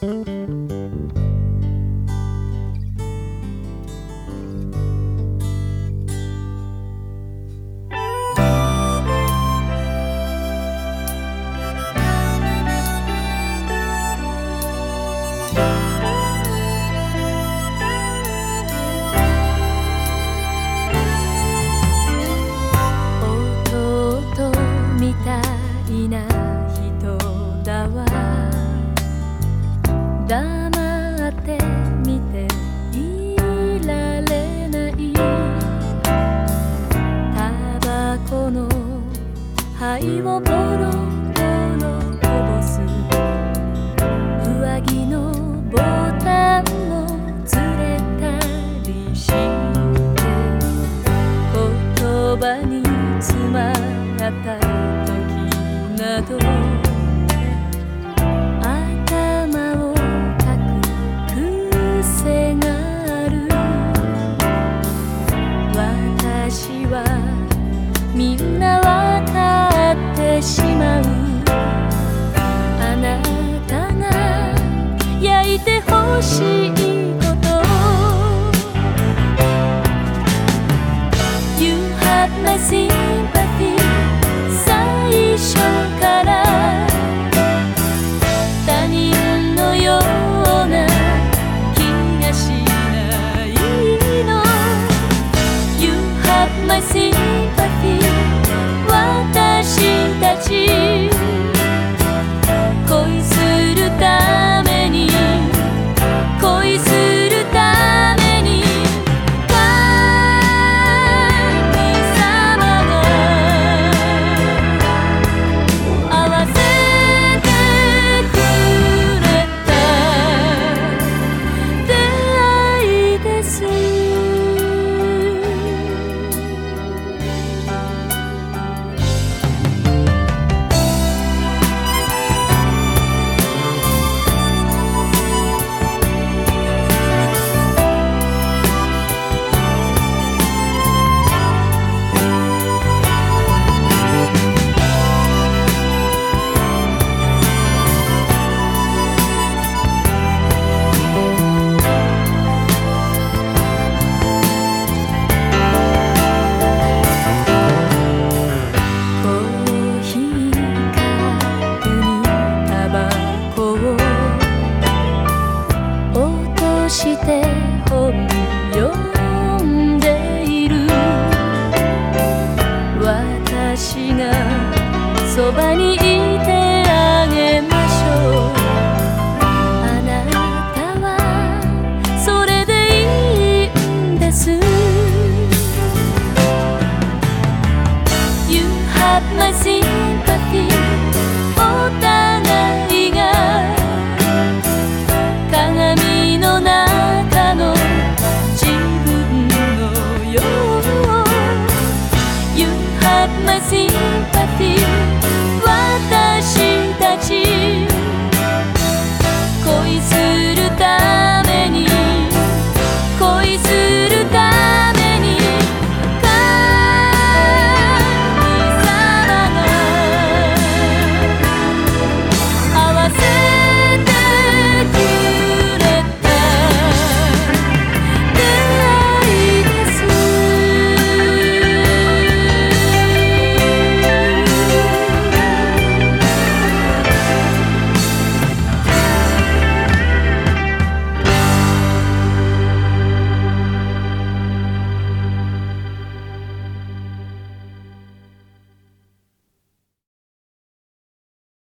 弟みたいな人だわ。黙って見てみんなわかってしまう。あなたが焼いてほしいこと。You have my s e して本読んでいる。私がそばにいてあげましょう。あなたはそれでいいんです。You have my sympathy. Sympathy